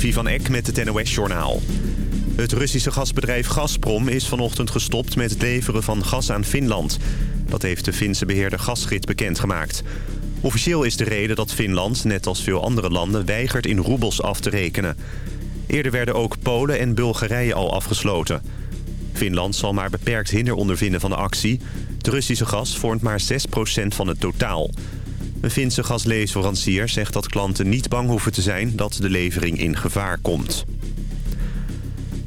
Levi van Eck met het NOS-journaal. Het Russische gasbedrijf Gazprom is vanochtend gestopt met het leveren van gas aan Finland. Dat heeft de Finse beheerder Gasgrid bekendgemaakt. Officieel is de reden dat Finland, net als veel andere landen, weigert in roebels af te rekenen. Eerder werden ook Polen en Bulgarije al afgesloten. Finland zal maar beperkt hinder ondervinden van de actie. Het Russische gas vormt maar 6% van het totaal. Een Finse gasleverancier zegt dat klanten niet bang hoeven te zijn dat de levering in gevaar komt.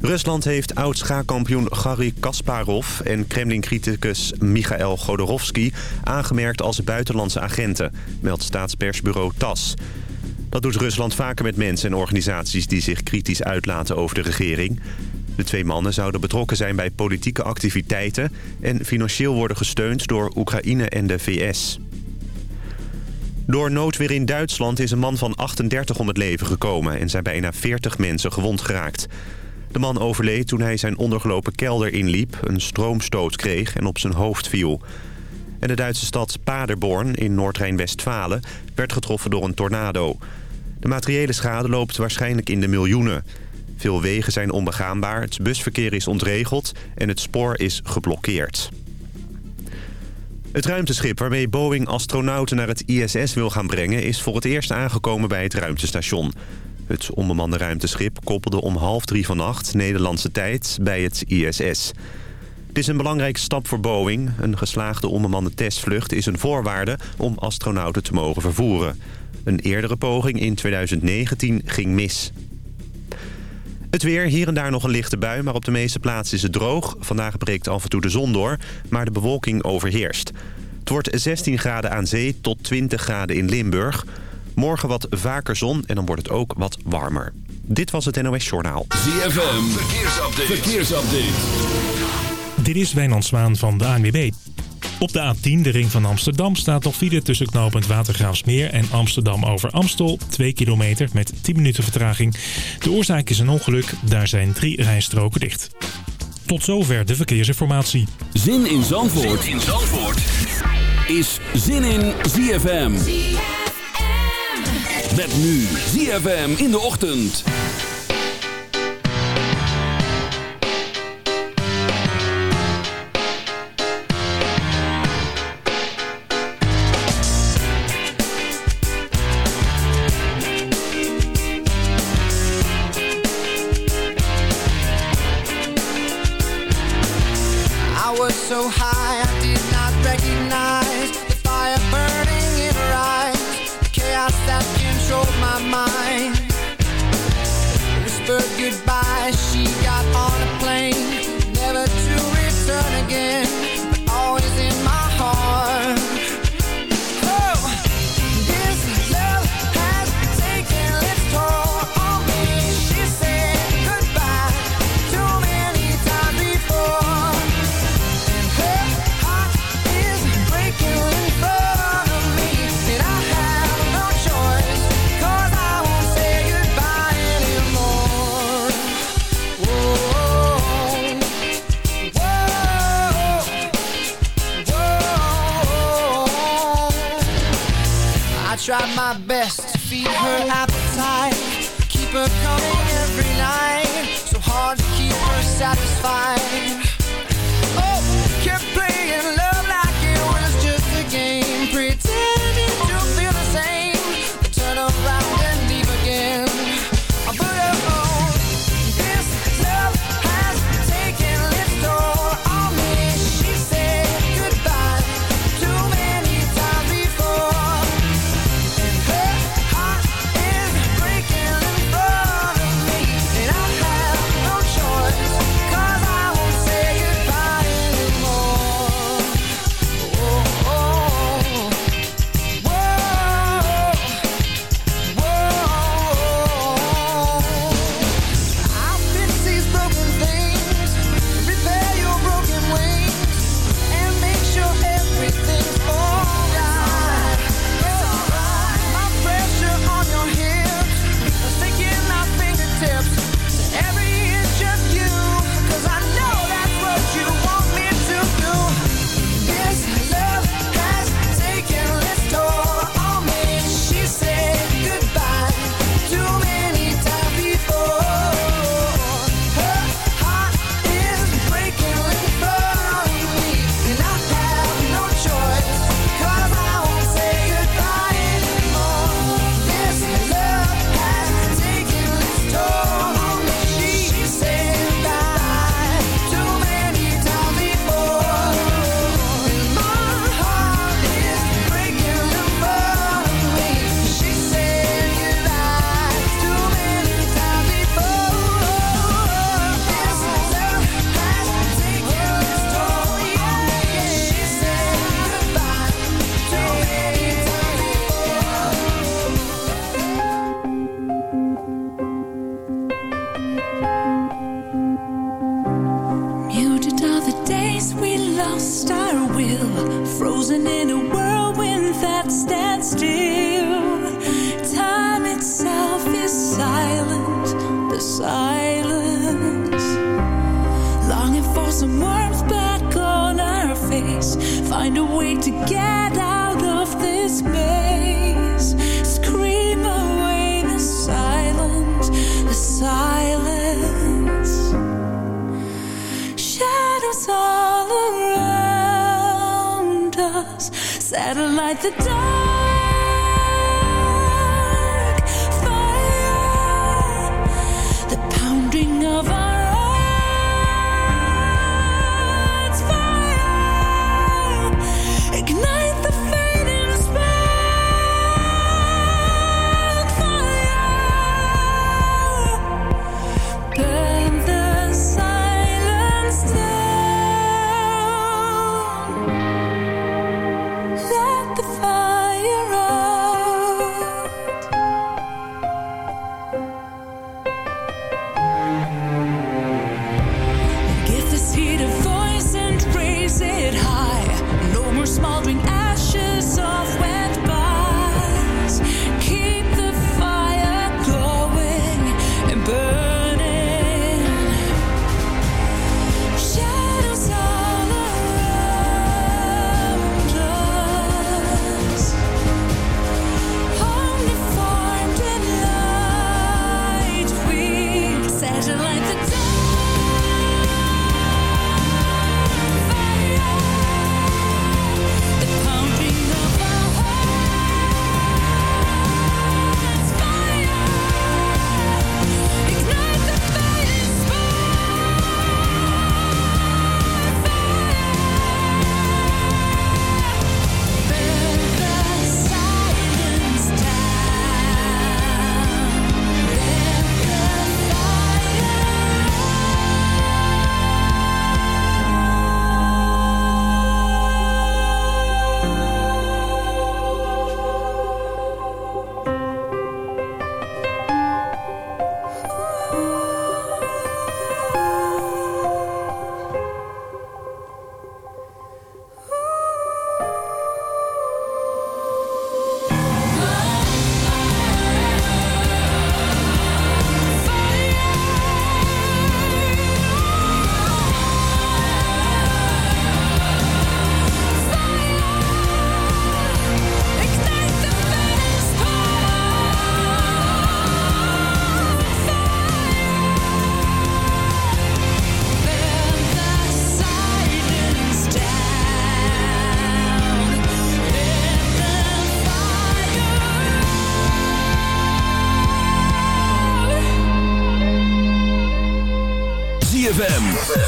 Rusland heeft oud-schaakkampioen Garry Kasparov en Kremlin-criticus Michael Godorowski aangemerkt als buitenlandse agenten, meldt staatspersbureau TAS. Dat doet Rusland vaker met mensen en organisaties die zich kritisch uitlaten over de regering. De twee mannen zouden betrokken zijn bij politieke activiteiten en financieel worden gesteund door Oekraïne en de VS. Door noodweer in Duitsland is een man van 38 om het leven gekomen... en zijn bijna 40 mensen gewond geraakt. De man overleed toen hij zijn ondergelopen kelder inliep... een stroomstoot kreeg en op zijn hoofd viel. En de Duitse stad Paderborn in Noord-Rijn-Westfalen... werd getroffen door een tornado. De materiële schade loopt waarschijnlijk in de miljoenen. Veel wegen zijn onbegaanbaar, het busverkeer is ontregeld... en het spoor is geblokkeerd. Het ruimteschip waarmee Boeing astronauten naar het ISS wil gaan brengen... is voor het eerst aangekomen bij het ruimtestation. Het onbemande ruimteschip koppelde om half drie vannacht Nederlandse tijd bij het ISS. Het is een belangrijke stap voor Boeing. Een geslaagde onbemande testvlucht is een voorwaarde om astronauten te mogen vervoeren. Een eerdere poging in 2019 ging mis. Het weer, hier en daar nog een lichte bui, maar op de meeste plaatsen is het droog. Vandaag breekt af en toe de zon door, maar de bewolking overheerst. Het wordt 16 graden aan zee tot 20 graden in Limburg. Morgen wat vaker zon en dan wordt het ook wat warmer. Dit was het NOS Journaal. ZFM, verkeersupdate. verkeersupdate. Dit is Wijnand Zwaan van de ANWB. Op de A10, de ring van Amsterdam, staat nog file tussen knooppunt Watergraafsmeer en Amsterdam over Amstel. 2 kilometer met 10 minuten vertraging. De oorzaak is een ongeluk, daar zijn drie rijstroken dicht. Tot zover de verkeersinformatie. Zin in Zandvoort, zin in Zandvoort. is Zin in ZFM. ZFM. Met nu ZFM in de ochtend. Satisfied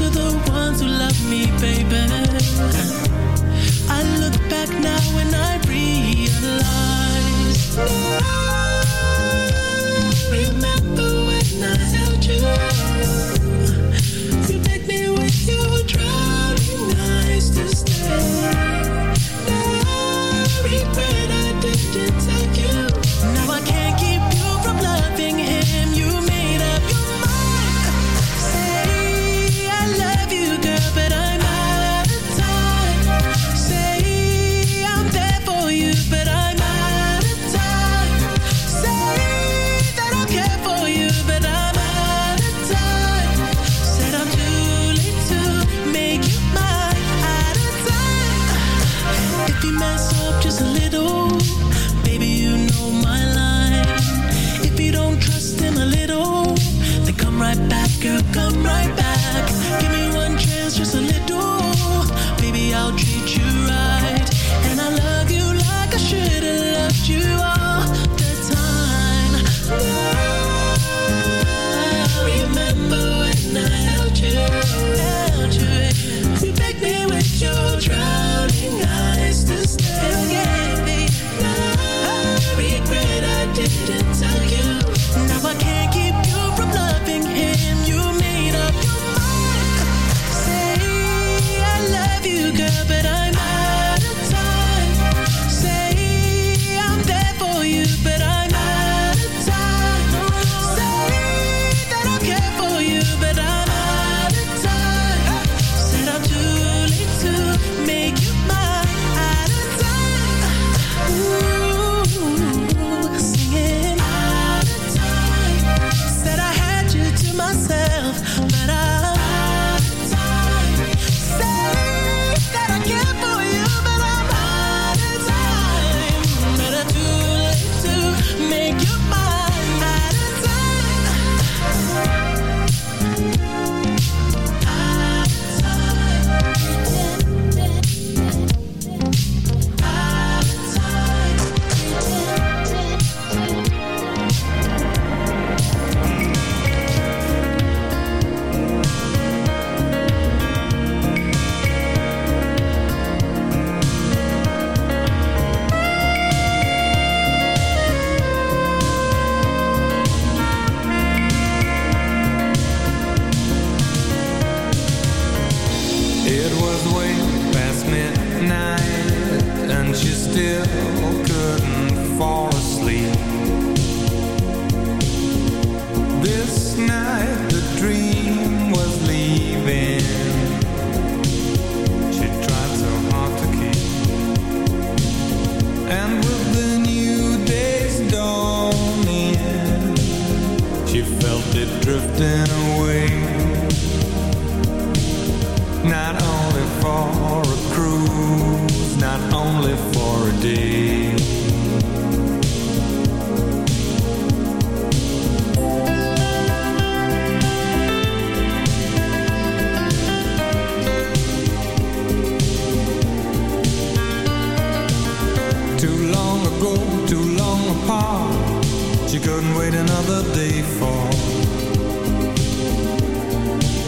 to the ones who love me, baby.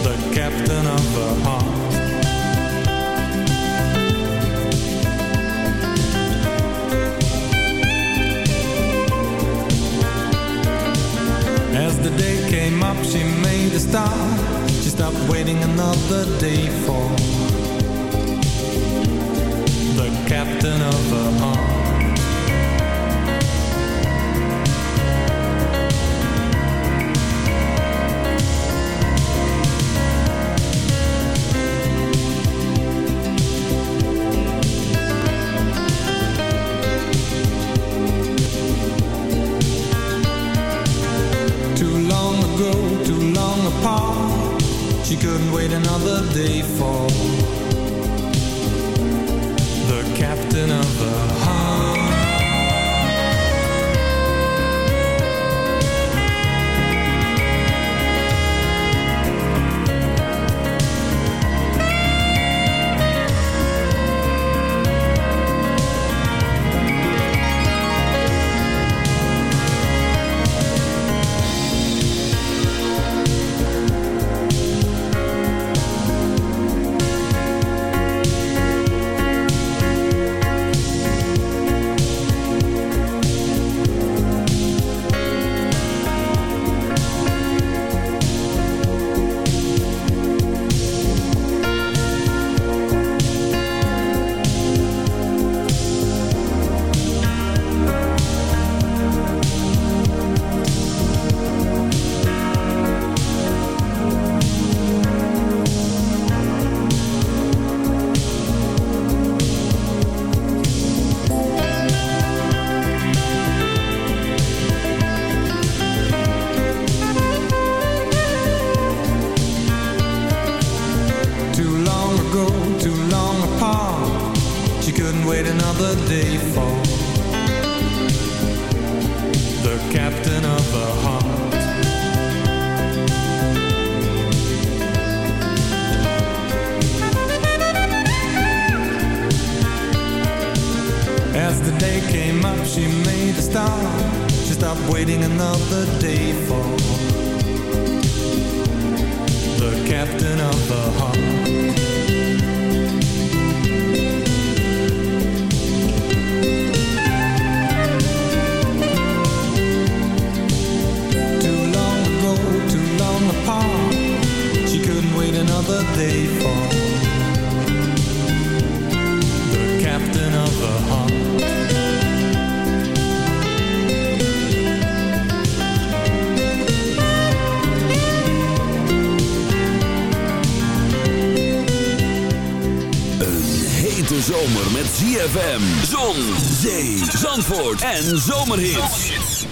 The captain of her heart. As the day came up, she made a. She stopped waiting another day for the captain of her heart. Day for another day for en zomerhits.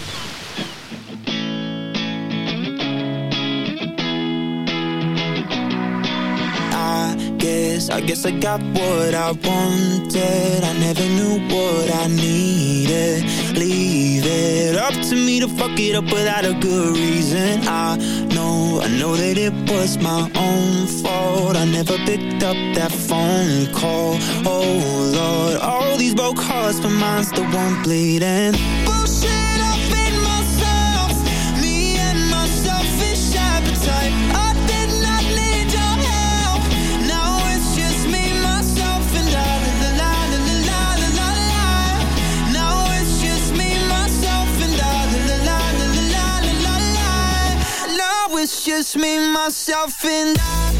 I guess, I guess I got what I wanted. I never knew what I needed. Leave it up to me to fuck it up without a good reason. I know, I know that it was my own fault. I never picked up that phone call. Oh Lord, all these broke hearts, but mine's the one bleeding. Bullshit, I've myself. Me and my selfish appetite. I did not need your help. Now it's just me, myself, and I. Now it's just me, myself, and I. Now it's just me, myself, and I.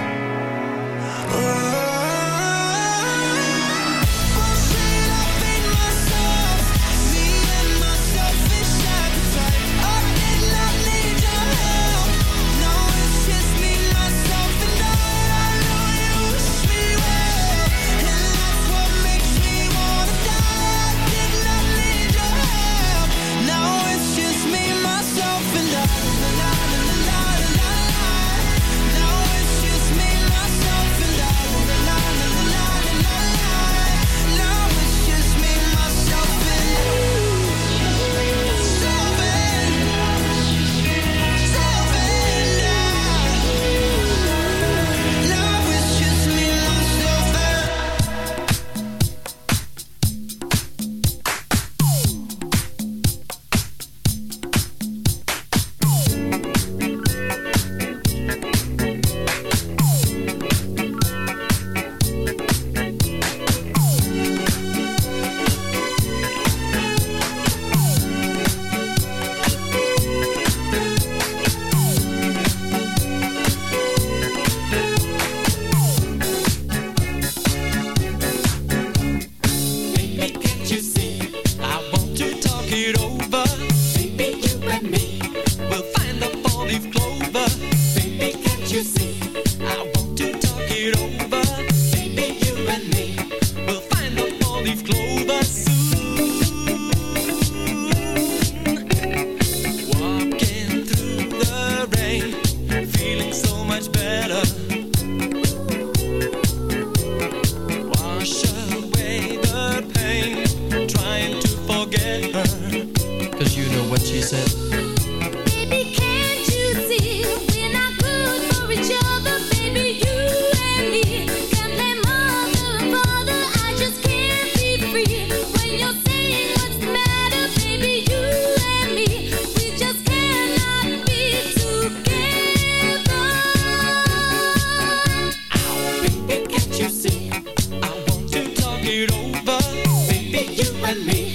and me.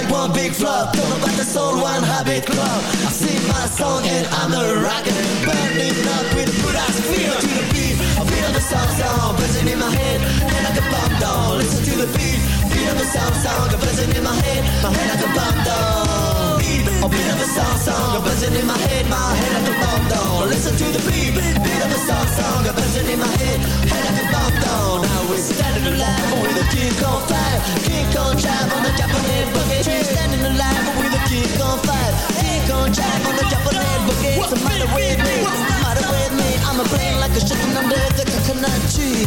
Like one big flop. Talk about the soul, one habit club. I sing my song and I'm a rocker. Burning up with a good ass feel to the beat. I feel the sound sound buzzing in my head, head like a bomb down. Listen to the beat, feel the sound sound buzzing in my head, my head like a bomb down beat, beat of a song song, a buzzing in my head, my head like a bomb down. Listen to the beat, beat of a song song, a buzzing in my head, head like a bomb down. Now we're standing alive with the kick on fire, kick on drive on the Japanese bucket. We're standing alive with the kick on fire, kick on drive on the Japanese bucket. What's the matter with me? What's the matter with me? I'm a brain like a chicken under the coconut tree.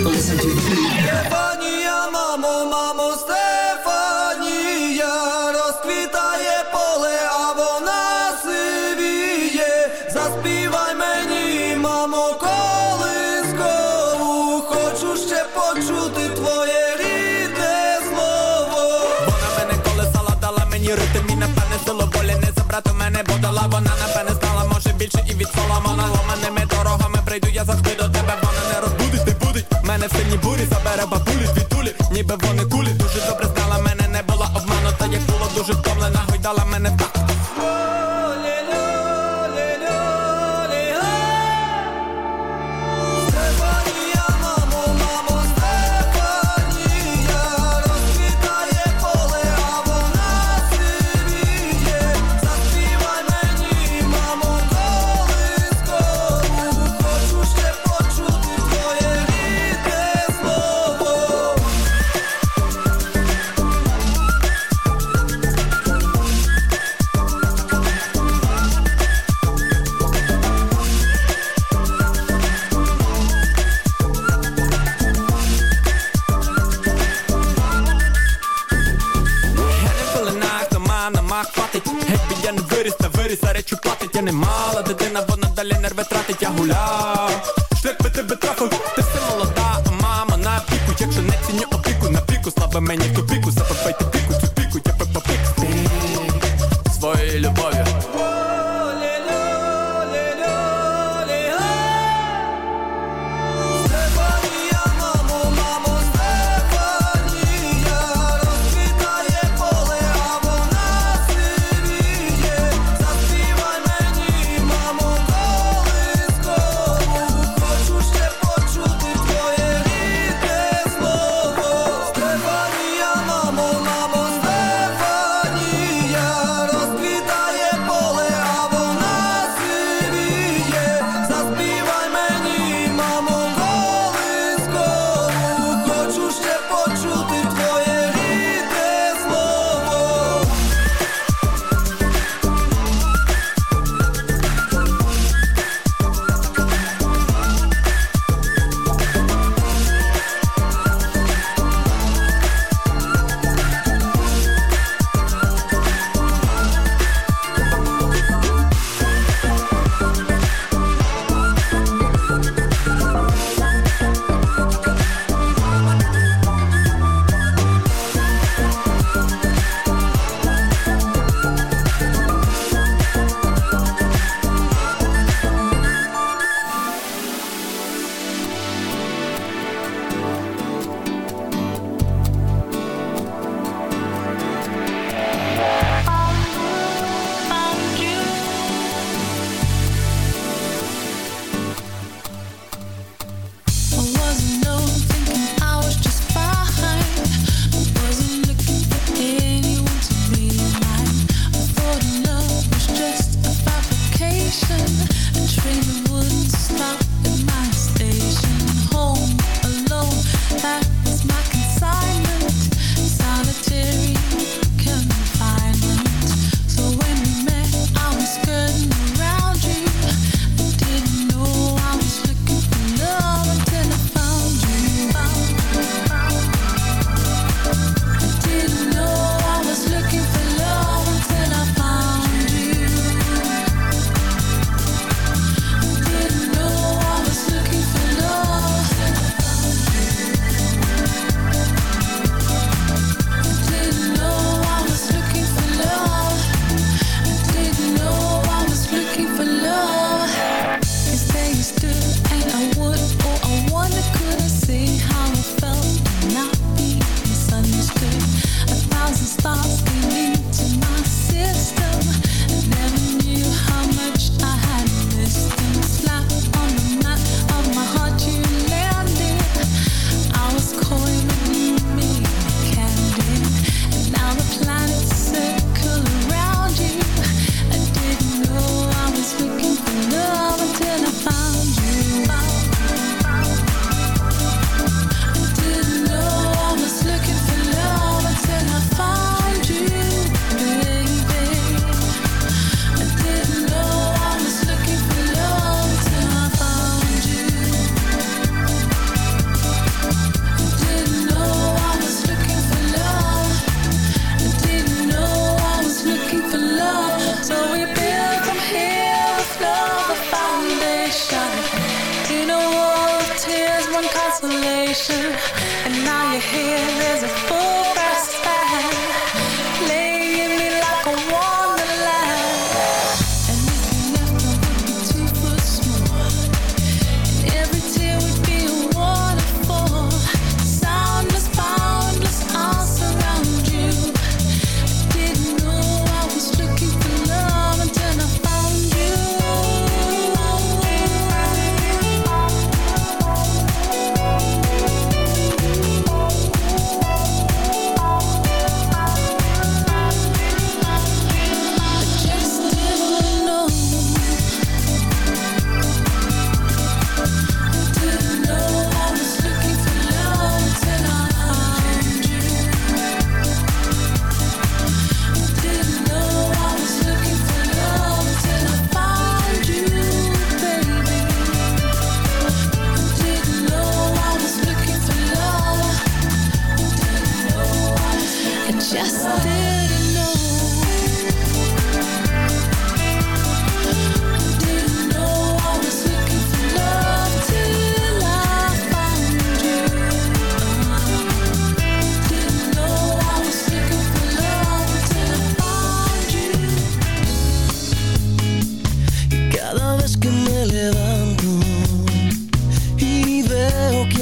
Listen to the beat. California, mama, mama. Я завжди до тебе, вона не розбудить, не будить мене в сині бурі, забере бабулі, дві тулі, ніби вони кулі, дуже добре знала мене, не була обманута, як було дуже втомлена, гойдала мене так. me trate ya julao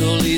easily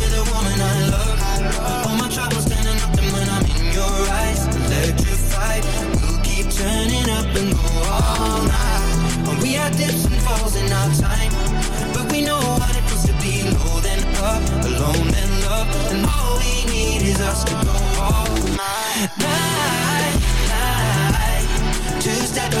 dips and falls in our time, but we know what it feels to be low then up, alone and all we need is us to go all night, night, night. Two stepping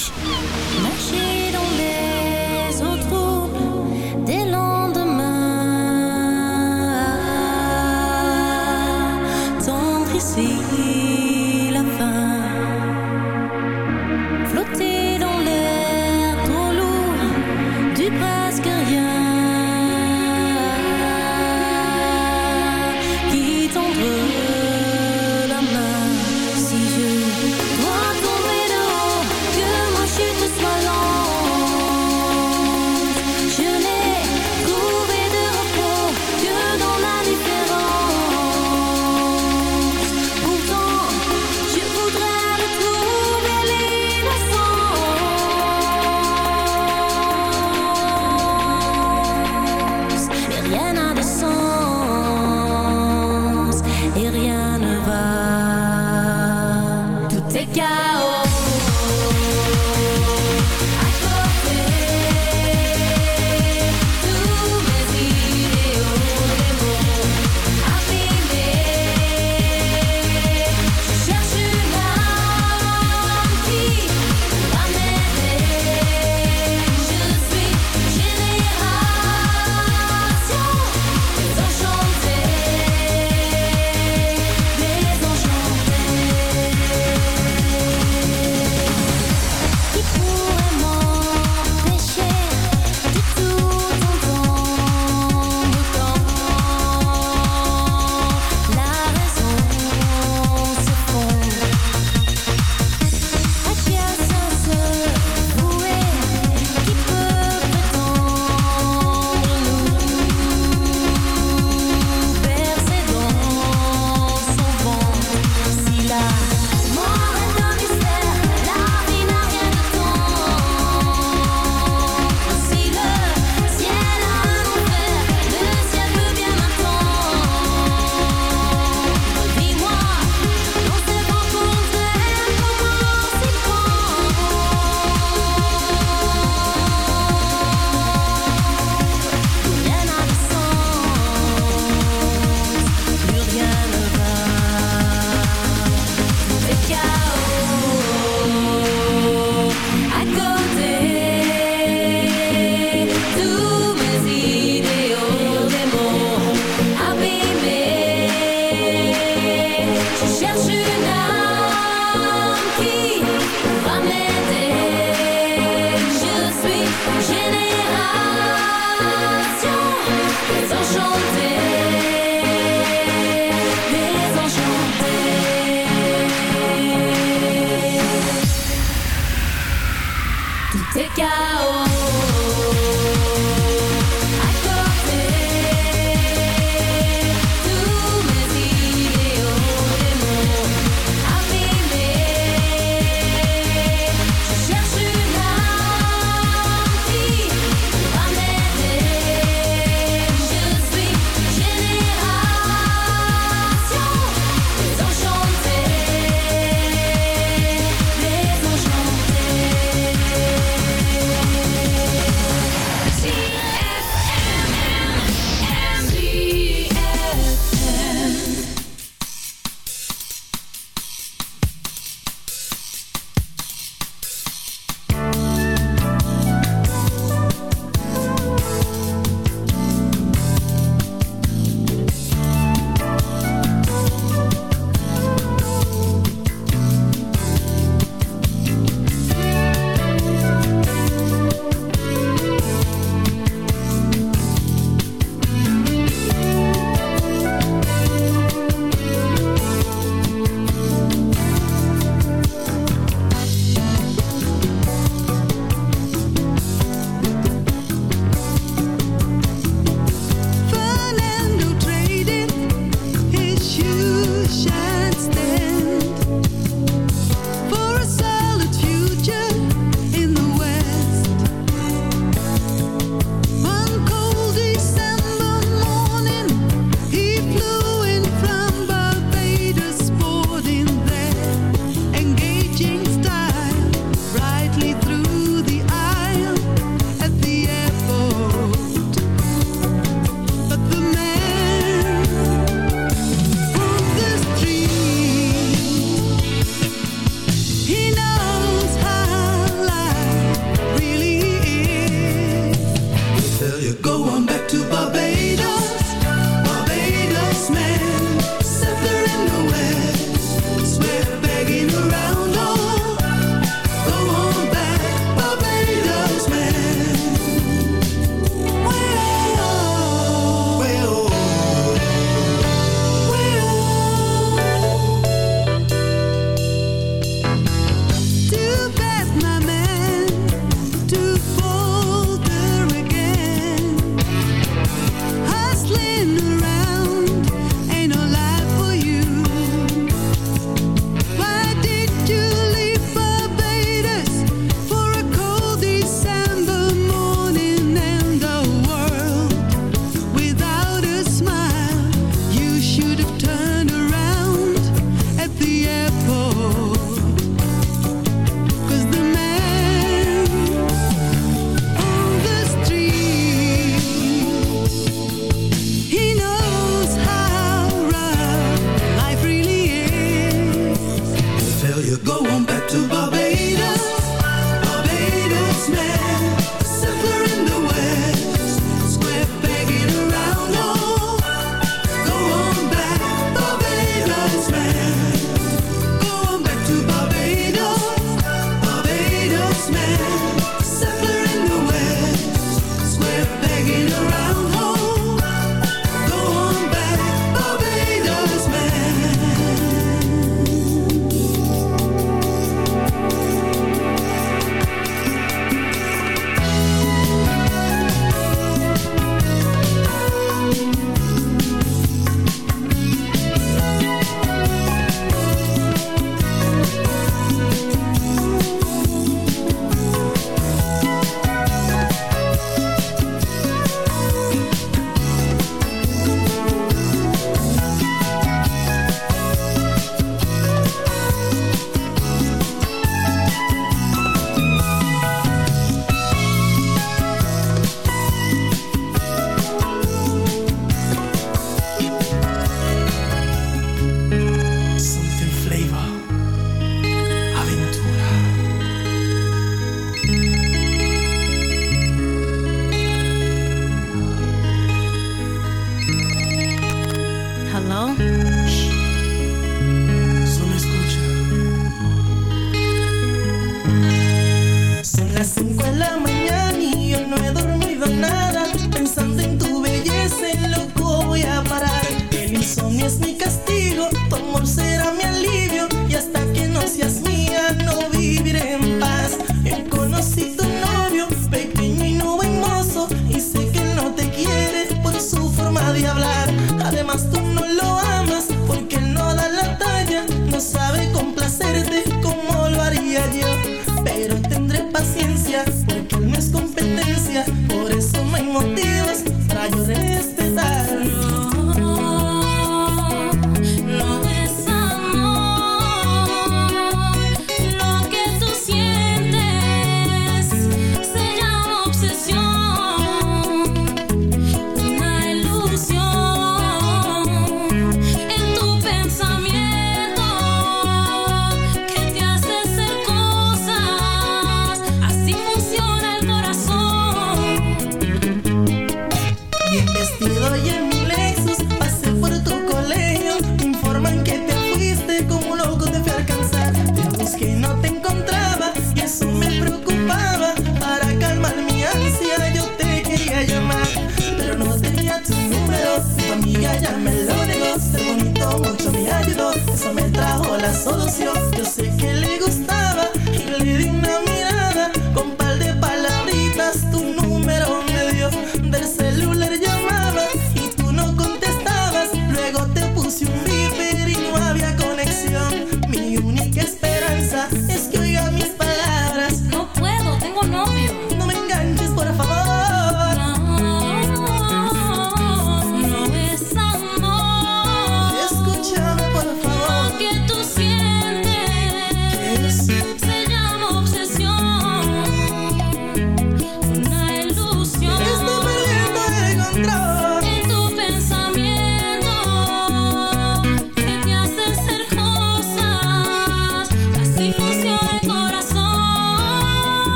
ya.